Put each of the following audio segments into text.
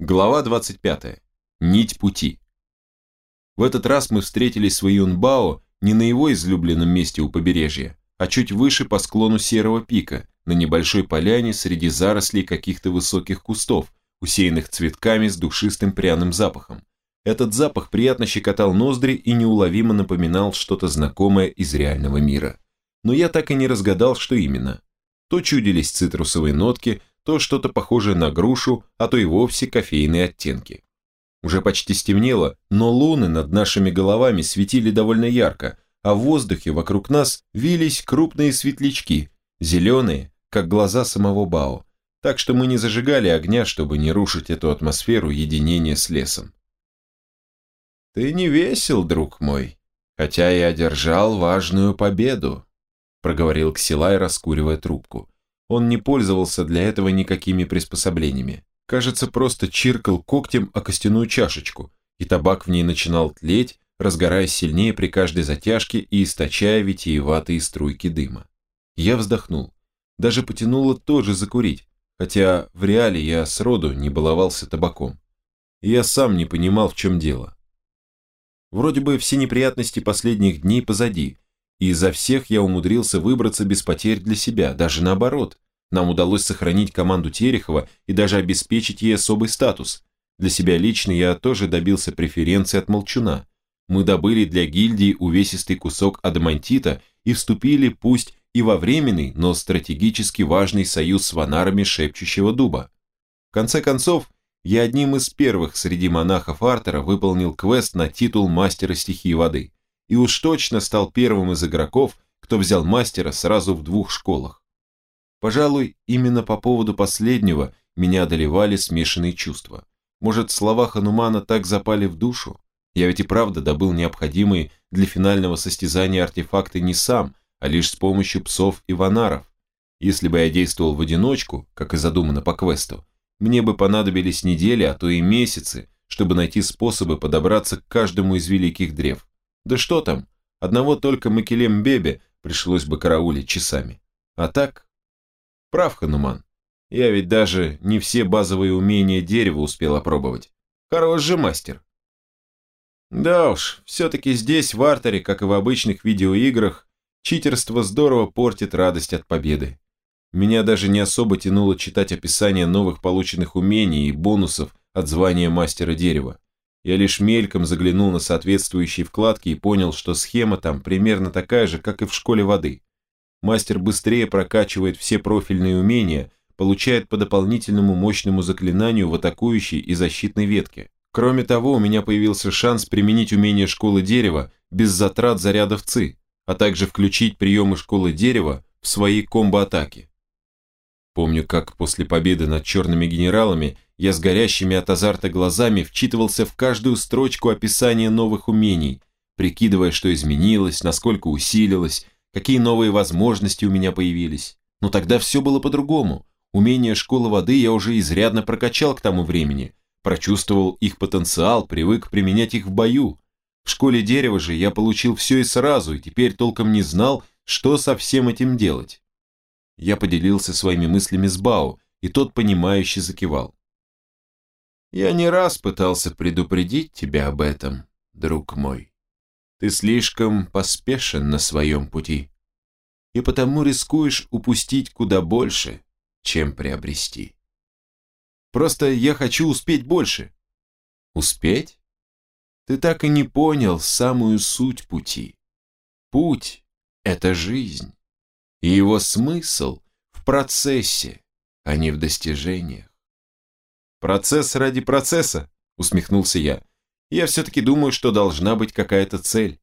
Глава 25. Нить пути. В этот раз мы встретились с Вэйюнбао не на его излюбленном месте у побережья, а чуть выше по склону Серого пика, на небольшой поляне среди зарослей каких-то высоких кустов, усеянных цветками с душистым пряным запахом. Этот запах приятно щекотал ноздри и неуловимо напоминал что-то знакомое из реального мира. Но я так и не разгадал, что именно. То чудились цитрусовые нотки, то что-то похожее на грушу, а то и вовсе кофейные оттенки. Уже почти стемнело, но луны над нашими головами светили довольно ярко, а в воздухе вокруг нас вились крупные светлячки, зеленые, как глаза самого Бао, так что мы не зажигали огня, чтобы не рушить эту атмосферу единения с лесом. «Ты не весел, друг мой, хотя и одержал важную победу», проговорил Ксилай, раскуривая трубку. Он не пользовался для этого никакими приспособлениями. Кажется, просто чиркал когтем о костяную чашечку, и табак в ней начинал тлеть, разгораясь сильнее при каждой затяжке и источая витиеватые струйки дыма. Я вздохнул. Даже потянуло тоже закурить, хотя в реале я сроду не баловался табаком. И я сам не понимал, в чем дело. Вроде бы все неприятности последних дней позади, и изо всех я умудрился выбраться без потерь для себя, даже наоборот. Нам удалось сохранить команду Терехова и даже обеспечить ей особый статус. Для себя лично я тоже добился преференции от Молчуна. Мы добыли для гильдии увесистый кусок адамантита и вступили, пусть и во временный, но стратегически важный союз с ванарами шепчущего дуба. В конце концов, я одним из первых среди монахов Артера выполнил квест на титул мастера стихии воды и уж точно стал первым из игроков, кто взял мастера сразу в двух школах. Пожалуй, именно по поводу последнего меня одолевали смешанные чувства. Может, слова Ханумана так запали в душу? Я ведь и правда добыл необходимые для финального состязания артефакты не сам, а лишь с помощью псов и ванаров. Если бы я действовал в одиночку, как и задумано по квесту, мне бы понадобились недели, а то и месяцы, чтобы найти способы подобраться к каждому из великих древ. Да что там, одного только Макелем Бебе пришлось бы караулить часами. А так? Прав, Хануман. Я ведь даже не все базовые умения дерева успел опробовать. Хорош же мастер. Да уж, все-таки здесь, в артере, как и в обычных видеоиграх, читерство здорово портит радость от победы. Меня даже не особо тянуло читать описание новых полученных умений и бонусов от звания мастера дерева. Я лишь мельком заглянул на соответствующие вкладки и понял, что схема там примерно такая же, как и в школе воды. Мастер быстрее прокачивает все профильные умения, получает по дополнительному мощному заклинанию в атакующей и защитной ветке. Кроме того, у меня появился шанс применить умение школы дерева без затрат зарядов ЦИ, а также включить приемы школы дерева в свои комбо-атаки. Помню, как после победы над черными генералами я с горящими от азарта глазами вчитывался в каждую строчку описания новых умений, прикидывая, что изменилось, насколько усилилось, какие новые возможности у меня появились. Но тогда все было по-другому. Умения школы воды я уже изрядно прокачал к тому времени, прочувствовал их потенциал, привык применять их в бою. В школе дерева же я получил все и сразу, и теперь толком не знал, что со всем этим делать. Я поделился своими мыслями с Бао, и тот, понимающе закивал. Я не раз пытался предупредить тебя об этом, друг мой. Ты слишком поспешен на своем пути, и потому рискуешь упустить куда больше, чем приобрести. Просто я хочу успеть больше. Успеть? Ты так и не понял самую суть пути. Путь – это жизнь, и его смысл в процессе, а не в достижениях. «Процесс ради процесса», — усмехнулся я. «Я все-таки думаю, что должна быть какая-то цель».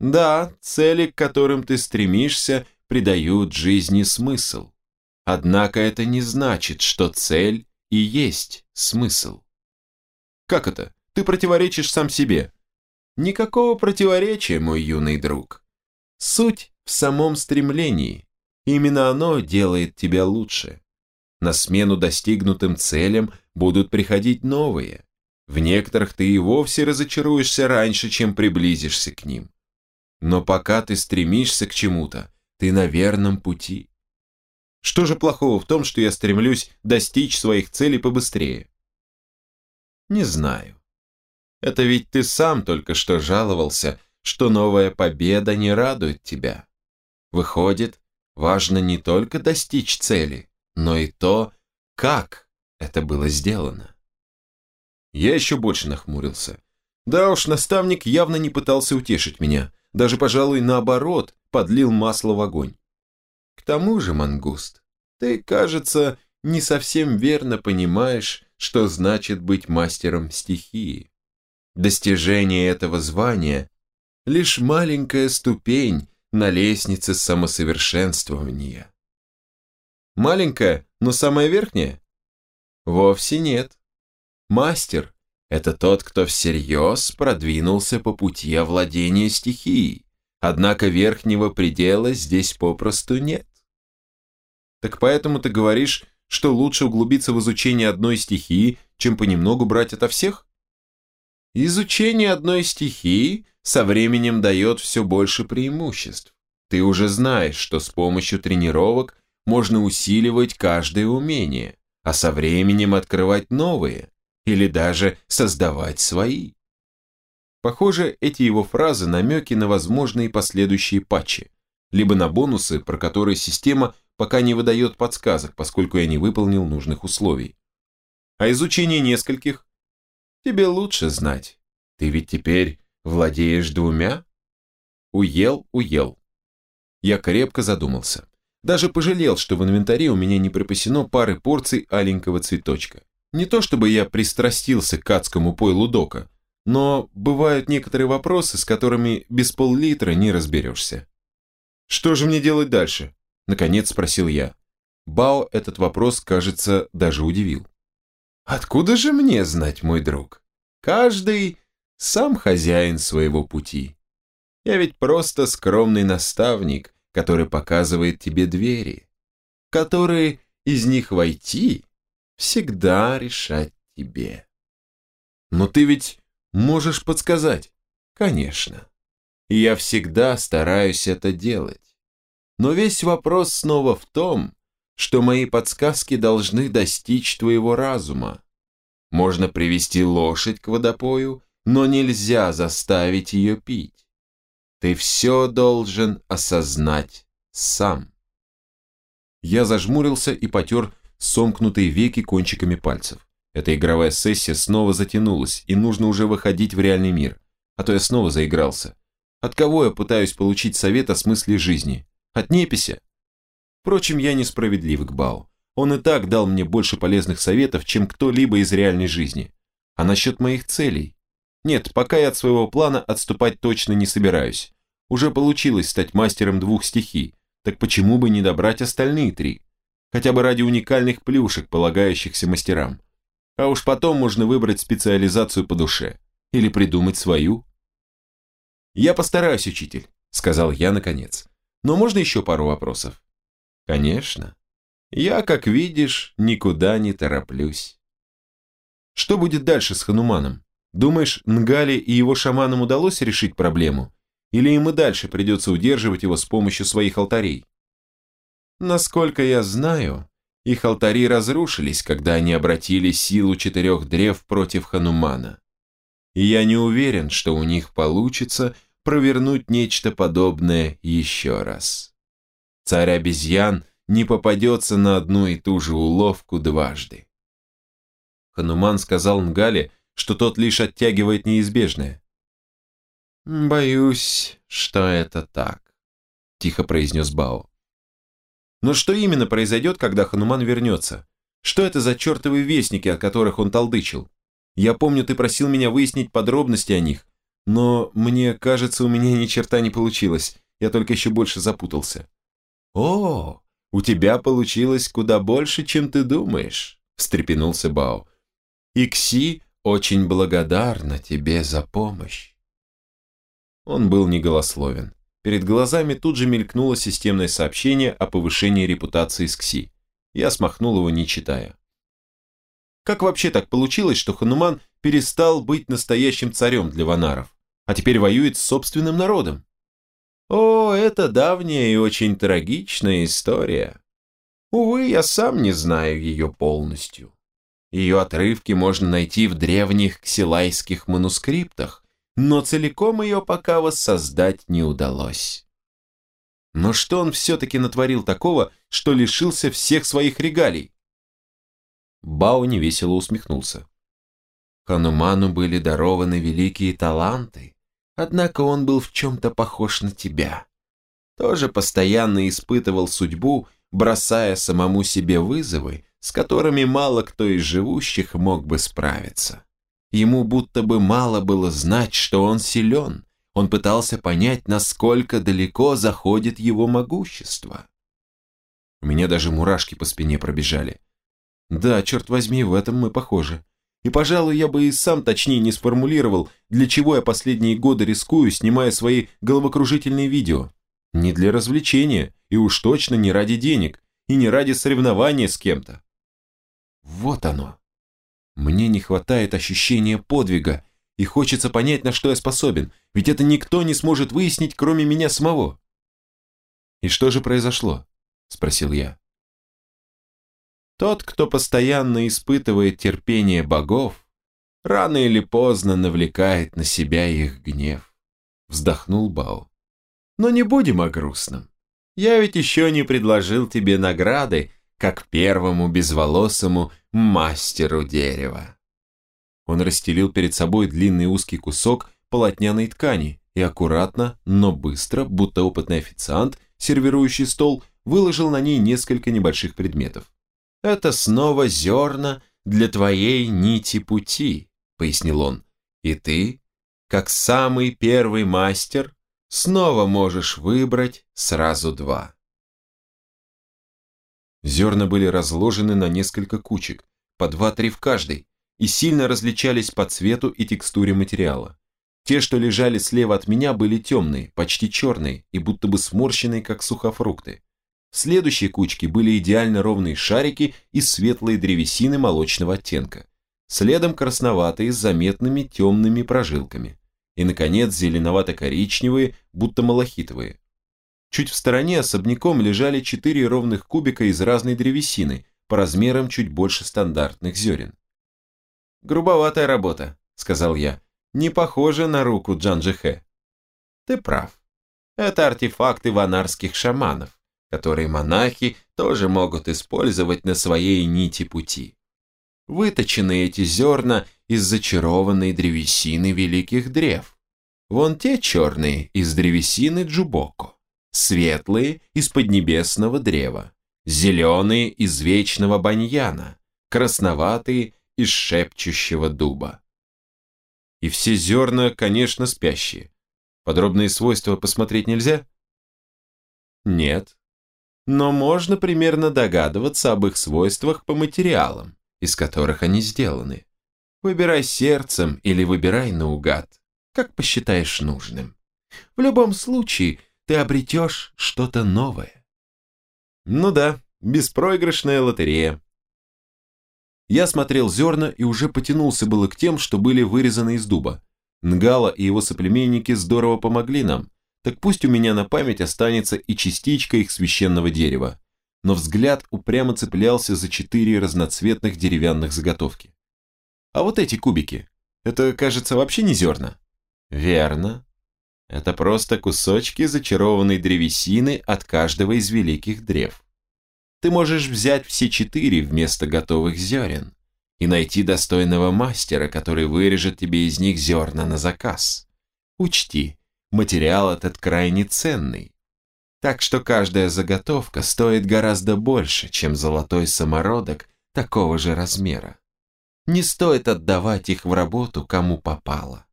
«Да, цели, к которым ты стремишься, придают жизни смысл. Однако это не значит, что цель и есть смысл». «Как это? Ты противоречишь сам себе». «Никакого противоречия, мой юный друг. Суть в самом стремлении. Именно оно делает тебя лучше. На смену достигнутым целям будут приходить новые. В некоторых ты и вовсе разочаруешься раньше, чем приблизишься к ним. Но пока ты стремишься к чему-то, ты на верном пути. Что же плохого в том, что я стремлюсь достичь своих целей побыстрее? Не знаю. Это ведь ты сам только что жаловался, что новая победа не радует тебя. Выходит, важно не только достичь цели, но и то, как это было сделано. Я еще больше нахмурился. Да уж, наставник явно не пытался утешить меня, даже, пожалуй, наоборот, подлил масло в огонь. К тому же, Мангуст, ты, кажется, не совсем верно понимаешь, что значит быть мастером стихии. Достижение этого звания – лишь маленькая ступень на лестнице самосовершенствования. Маленькая, но самая верхняя? Вовсе нет. Мастер – это тот, кто всерьез продвинулся по пути овладения стихией, однако верхнего предела здесь попросту нет. Так поэтому ты говоришь, что лучше углубиться в изучение одной стихии, чем понемногу брать ото всех? Изучение одной стихии со временем дает все больше преимуществ. Ты уже знаешь, что с помощью тренировок можно усиливать каждое умение, а со временем открывать новые или даже создавать свои. Похоже, эти его фразы намеки на возможные последующие патчи, либо на бонусы, про которые система пока не выдает подсказок, поскольку я не выполнил нужных условий. А изучение нескольких? Тебе лучше знать. Ты ведь теперь владеешь двумя? Уел, уел. Я крепко задумался. Даже пожалел, что в инвентаре у меня не припасено пары порций аленького цветочка. Не то чтобы я пристрастился к адскому пойлу дока, но бывают некоторые вопросы, с которыми без пол-литра не разберешься. «Что же мне делать дальше?» – наконец спросил я. Бао этот вопрос, кажется, даже удивил. «Откуда же мне знать, мой друг? Каждый сам хозяин своего пути. Я ведь просто скромный наставник, который показывает тебе двери, которые из них войти, всегда решать тебе. Но ты ведь можешь подсказать. Конечно. И я всегда стараюсь это делать. Но весь вопрос снова в том, что мои подсказки должны достичь твоего разума. Можно привести лошадь к водопою, но нельзя заставить ее пить. Ты все должен осознать сам. Я зажмурился и потер сомкнутые веки кончиками пальцев. Эта игровая сессия снова затянулась, и нужно уже выходить в реальный мир. А то я снова заигрался. От кого я пытаюсь получить совет о смысле жизни? От непися? Впрочем, я несправедлив к Бау. Он и так дал мне больше полезных советов, чем кто-либо из реальной жизни. А насчет моих целей? Нет, пока я от своего плана отступать точно не собираюсь. Уже получилось стать мастером двух стихий, так почему бы не добрать остальные три? Хотя бы ради уникальных плюшек, полагающихся мастерам. А уж потом можно выбрать специализацию по душе. Или придумать свою. «Я постараюсь, учитель», — сказал я наконец. «Но можно еще пару вопросов?» «Конечно. Я, как видишь, никуда не тороплюсь». «Что будет дальше с Хануманом? Думаешь, Нгали и его шаманам удалось решить проблему? Или им и дальше придется удерживать его с помощью своих алтарей? Насколько я знаю, их алтари разрушились, когда они обратили силу четырех древ против Ханумана. И я не уверен, что у них получится провернуть нечто подобное еще раз. Царь обезьян не попадется на одну и ту же уловку дважды. Хануман сказал Нгале, что тот лишь оттягивает неизбежное. «Боюсь, что это так», – тихо произнес Бао. «Но что именно произойдет, когда Хануман вернется? Что это за чертовы вестники, о которых он толдычил? Я помню, ты просил меня выяснить подробности о них, но мне кажется, у меня ни черта не получилось, я только еще больше запутался». «О, у тебя получилось куда больше, чем ты думаешь», – встрепенулся Бао. «Икси очень благодарна тебе за помощь». Он был неголословен. Перед глазами тут же мелькнуло системное сообщение о повышении репутации СКСИ. Я смахнул его, не читая. Как вообще так получилось, что Хануман перестал быть настоящим царем для ванаров, а теперь воюет с собственным народом? О, это давняя и очень трагичная история. Увы, я сам не знаю ее полностью. Ее отрывки можно найти в древних ксилайских манускриптах, но целиком ее пока воссоздать не удалось. Но что он все-таки натворил такого, что лишился всех своих регалий? Бао невесело усмехнулся. Хануману были дарованы великие таланты, однако он был в чем-то похож на тебя. Тоже постоянно испытывал судьбу, бросая самому себе вызовы, с которыми мало кто из живущих мог бы справиться. Ему будто бы мало было знать, что он силен. Он пытался понять, насколько далеко заходит его могущество. У меня даже мурашки по спине пробежали. Да, черт возьми, в этом мы похожи. И, пожалуй, я бы и сам точнее не сформулировал, для чего я последние годы рискую, снимая свои головокружительные видео. Не для развлечения, и уж точно не ради денег, и не ради соревнования с кем-то. Вот оно. Мне не хватает ощущения подвига, и хочется понять, на что я способен, ведь это никто не сможет выяснить, кроме меня самого. «И что же произошло?» – спросил я. Тот, кто постоянно испытывает терпение богов, рано или поздно навлекает на себя их гнев. Вздохнул Бао. Но не будем о грустном. Я ведь еще не предложил тебе награды как первому безволосому мастеру дерева. Он расстелил перед собой длинный узкий кусок полотняной ткани и аккуратно, но быстро, будто опытный официант, сервирующий стол, выложил на ней несколько небольших предметов. «Это снова зерна для твоей нити пути», — пояснил он. «И ты, как самый первый мастер, снова можешь выбрать сразу два». Зерна были разложены на несколько кучек, по два-три в каждой, и сильно различались по цвету и текстуре материала. Те, что лежали слева от меня, были темные, почти черные и будто бы сморщенные, как сухофрукты. В следующей кучке были идеально ровные шарики из светлой древесины молочного оттенка. Следом красноватые с заметными темными прожилками. И, наконец, зеленовато-коричневые, будто малахитовые. Чуть в стороне особняком лежали четыре ровных кубика из разной древесины, по размерам чуть больше стандартных зерен. «Грубоватая работа», — сказал я. «Не похоже на руку Джанжихе». «Ты прав. Это артефакты ванарских шаманов, которые монахи тоже могут использовать на своей нити пути. Выточены эти зерна из зачарованной древесины великих древ. Вон те черные из древесины Джубоко светлые из поднебесного древа, зеленые из вечного баньяна, красноватые из шепчущего дуба. И все зерна, конечно, спящие. Подробные свойства посмотреть нельзя? Нет. Но можно примерно догадываться об их свойствах по материалам, из которых они сделаны. Выбирай сердцем или выбирай наугад, как посчитаешь нужным. В любом случае, ты обретешь что-то новое. Ну да, беспроигрышная лотерея. Я смотрел зерна и уже потянулся было к тем, что были вырезаны из дуба. Нгала и его соплеменники здорово помогли нам, так пусть у меня на память останется и частичка их священного дерева. Но взгляд упрямо цеплялся за четыре разноцветных деревянных заготовки. А вот эти кубики, это, кажется, вообще не зерна. Верно, это просто кусочки зачарованной древесины от каждого из великих древ. Ты можешь взять все четыре вместо готовых зерен и найти достойного мастера, который вырежет тебе из них зерна на заказ. Учти, материал этот крайне ценный. Так что каждая заготовка стоит гораздо больше, чем золотой самородок такого же размера. Не стоит отдавать их в работу кому попало.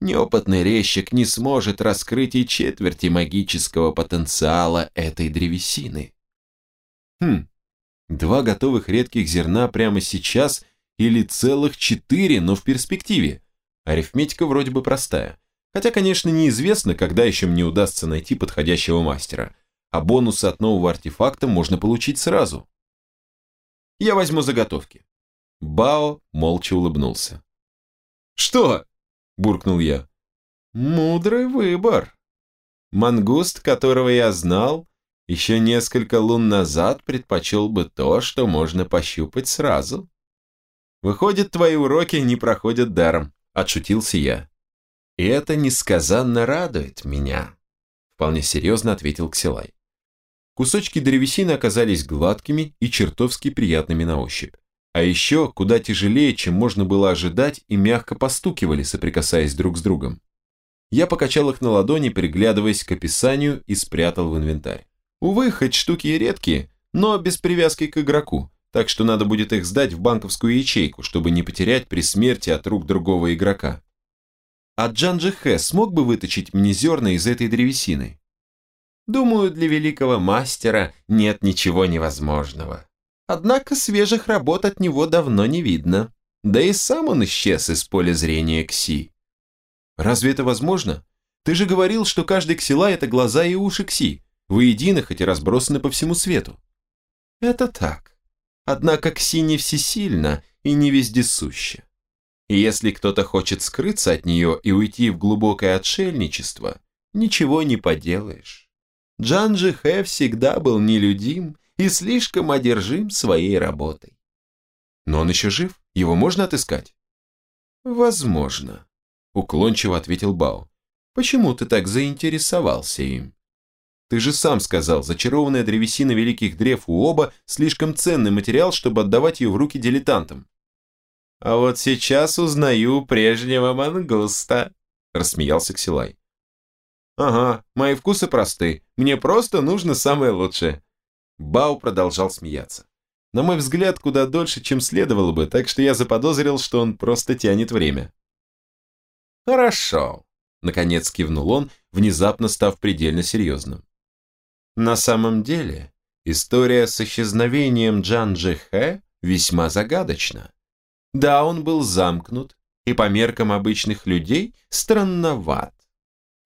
Неопытный резчик не сможет раскрыть и четверти магического потенциала этой древесины. Хм, два готовых редких зерна прямо сейчас или целых четыре, но в перспективе. Арифметика вроде бы простая. Хотя, конечно, неизвестно, когда еще мне удастся найти подходящего мастера, а бонусы от нового артефакта можно получить сразу. Я возьму заготовки. Бао молча улыбнулся. «Что?» Буркнул я. Мудрый выбор. Мангуст, которого я знал, еще несколько лун назад предпочел бы то, что можно пощупать сразу. Выходит, твои уроки не проходят даром, отшутился я. И это несказанно радует меня, вполне серьезно ответил Ксилай. Кусочки древесины оказались гладкими и чертовски приятными на ощупь. А еще куда тяжелее, чем можно было ожидать, и мягко постукивали, соприкасаясь друг с другом. Я покачал их на ладони, приглядываясь к описанию и спрятал в инвентарь. Увы, хоть штуки и редкие, но без привязки к игроку, так что надо будет их сдать в банковскую ячейку, чтобы не потерять при смерти от рук другого игрока. А Джанджи Хэ смог бы выточить мне зерна из этой древесины? Думаю, для великого мастера нет ничего невозможного. Однако свежих работ от него давно не видно. Да и сам он исчез из поля зрения Кси. Разве это возможно? Ты же говорил, что каждый ксила – это глаза и уши Кси, воедино, хоть и разбросаны по всему свету. Это так. Однако Кси не всесильна и не вездесуща. И если кто-то хочет скрыться от нее и уйти в глубокое отшельничество, ничего не поделаешь. Джанджи Хэ всегда был нелюдим и слишком одержим своей работой. Но он еще жив? Его можно отыскать? Возможно, уклончиво ответил Бао. Почему ты так заинтересовался им? Ты же сам сказал, зачарованная древесина великих древ у оба слишком ценный материал, чтобы отдавать ее в руки дилетантам. А вот сейчас узнаю прежнего мангуста, рассмеялся Ксилай. Ага, мои вкусы просты, мне просто нужно самое лучшее. Бау продолжал смеяться. На мой взгляд, куда дольше, чем следовало бы, так что я заподозрил, что он просто тянет время. «Хорошо», — наконец кивнул он, внезапно став предельно серьезным. «На самом деле, история с исчезновением Джан Джихэ весьма загадочна. Да, он был замкнут и по меркам обычных людей странноват.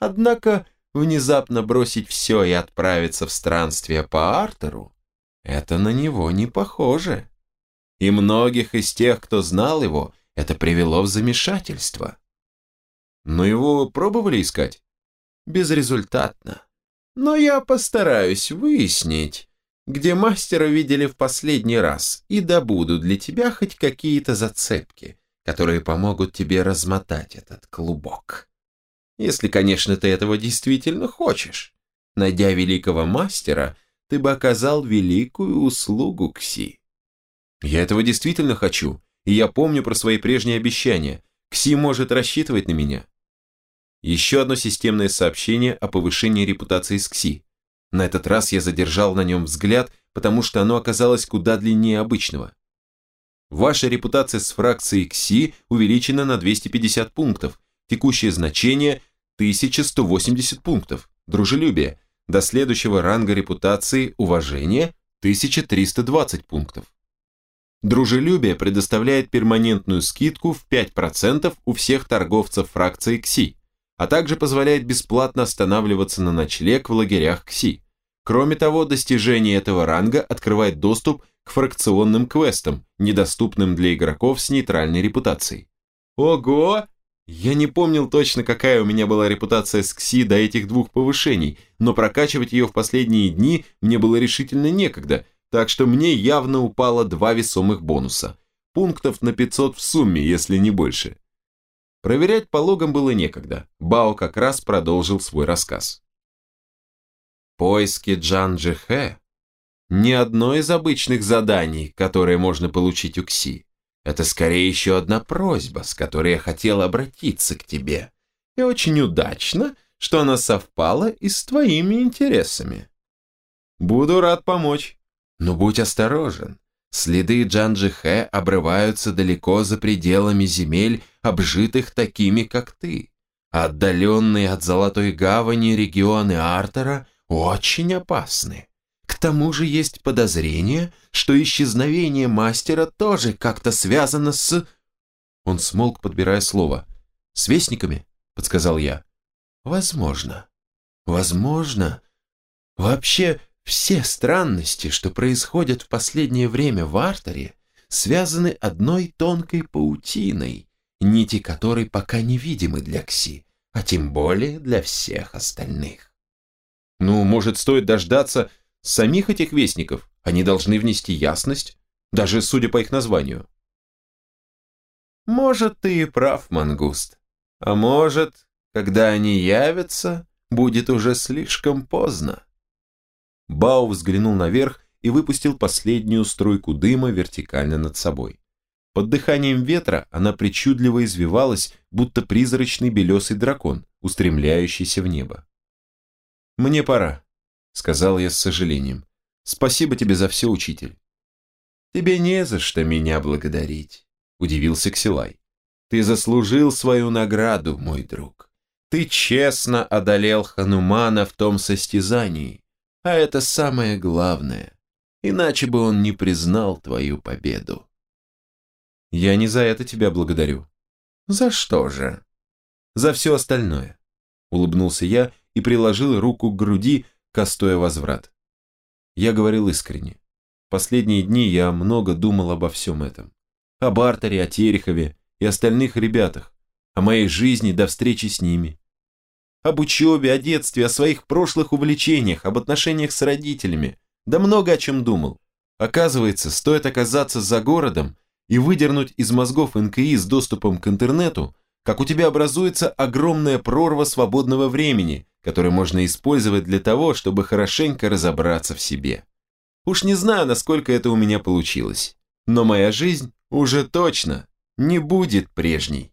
Однако внезапно бросить все и отправиться в странствие по Артеру, это на него не похоже. И многих из тех, кто знал его, это привело в замешательство. Но его пробовали искать? Безрезультатно. Но я постараюсь выяснить, где мастера видели в последний раз, и добуду для тебя хоть какие-то зацепки, которые помогут тебе размотать этот клубок. Если, конечно, ты этого действительно хочешь. Найдя великого мастера, ты бы оказал великую услугу Кси. Я этого действительно хочу, и я помню про свои прежние обещания. Кси может рассчитывать на меня. Еще одно системное сообщение о повышении репутации с Кси. На этот раз я задержал на нем взгляд, потому что оно оказалось куда длиннее обычного. Ваша репутация с фракцией Кси увеличена на 250 пунктов. Текущее значение 1180 пунктов. Дружелюбие. До следующего ранга репутации уважение 1320 пунктов. Дружелюбие предоставляет перманентную скидку в 5% у всех торговцев фракции КСИ, а также позволяет бесплатно останавливаться на ночлег в лагерях КСИ. Кроме того, достижение этого ранга открывает доступ к фракционным квестам, недоступным для игроков с нейтральной репутацией. Ого! Я не помнил точно, какая у меня была репутация с КСИ до этих двух повышений, но прокачивать ее в последние дни мне было решительно некогда, так что мне явно упало два весомых бонуса. Пунктов на 500 в сумме, если не больше. Проверять по логам было некогда. Бао как раз продолжил свой рассказ. Поиски Джан Джихэ – не одно из обычных заданий, которые можно получить у КСИ. Это скорее еще одна просьба, с которой я хотел обратиться к тебе. И очень удачно, что она совпала и с твоими интересами. Буду рад помочь. Но будь осторожен. Следы Джанджихэ обрываются далеко за пределами земель, обжитых такими, как ты. Отдаленные от Золотой Гавани регионы Артера очень опасны. Тому же есть подозрение, что исчезновение мастера тоже как-то связано с... Он смолк, подбирая слово. «С вестниками?» — подсказал я. «Возможно. Возможно. Вообще, все странности, что происходят в последнее время в Артере, связаны одной тонкой паутиной, нити которой пока невидимы для Кси, а тем более для всех остальных. Ну, может, стоит дождаться, Самих этих вестников они должны внести ясность, даже судя по их названию. Может, ты и прав, Мангуст. А может, когда они явятся, будет уже слишком поздно. Бао взглянул наверх и выпустил последнюю струйку дыма вертикально над собой. Под дыханием ветра она причудливо извивалась, будто призрачный белесый дракон, устремляющийся в небо. «Мне пора», — сказал я с сожалением. «Спасибо тебе за все, учитель». «Тебе не за что меня благодарить», — удивился Ксилай. «Ты заслужил свою награду, мой друг. Ты честно одолел Ханумана в том состязании, а это самое главное, иначе бы он не признал твою победу». «Я не за это тебя благодарю». «За что же?» «За все остальное», — улыбнулся я и приложил руку к груди, кастуя возврат. Я говорил искренне. Последние дни я много думал обо всем этом. О Бартере, о Терехове и остальных ребятах, о моей жизни до встречи с ними. Об учебе, о детстве, о своих прошлых увлечениях, об отношениях с родителями. Да много о чем думал. Оказывается, стоит оказаться за городом и выдернуть из мозгов НКИ с доступом к интернету, как у тебя образуется огромная прорва свободного времени, которое можно использовать для того, чтобы хорошенько разобраться в себе. Уж не знаю, насколько это у меня получилось, но моя жизнь уже точно не будет прежней.